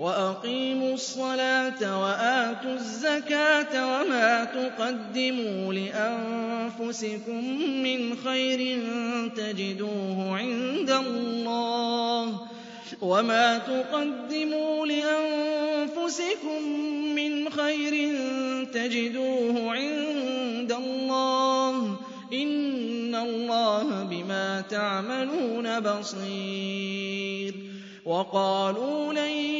وَأَقِيمُوا الصَّلَاةَ وَآتُوا الزَّكَاةَ وَمَا تُقَدِّمُوا لِأَنفُسِكُم مِّنْ خَيْرٍ تَجِدُوهُ عِندَ اللَّهِ وَمَا تُقَدِّمُوا لِأَنفُسِكُم مِّنْ خَيْرٍ تَجِدُوهُ عِندَ اللَّهِ إِنَّ اللَّهَ بِمَا تَعْمَلُونَ بَصِيرٌ وَقَالُوا لَن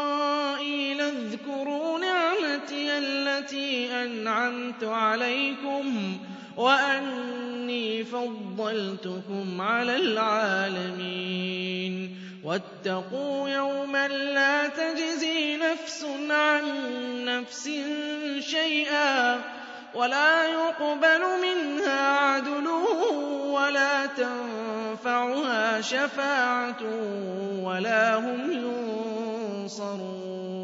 الْمُجْرِمِينَ اذْكُرُوا نِعْمَتِيَ الَّتِي أَنْعَمْتُ عَلَيْكُمْ وَأَنِّي فَضَّلْتُكُمْ عَلَى الْعَالَمِينَ وَاتَّقُوا يَوْمًا لَا تَجْزِي نَفْسٌ عَن نَّفْسٍ شَيْئًا وَلَا يُقْبَلُ مِنْهَا عَدْلٌ وَلَا تَنفَعُهَا شَفَاعَةٌ وَلَا هُمْ يُنصَرُونَ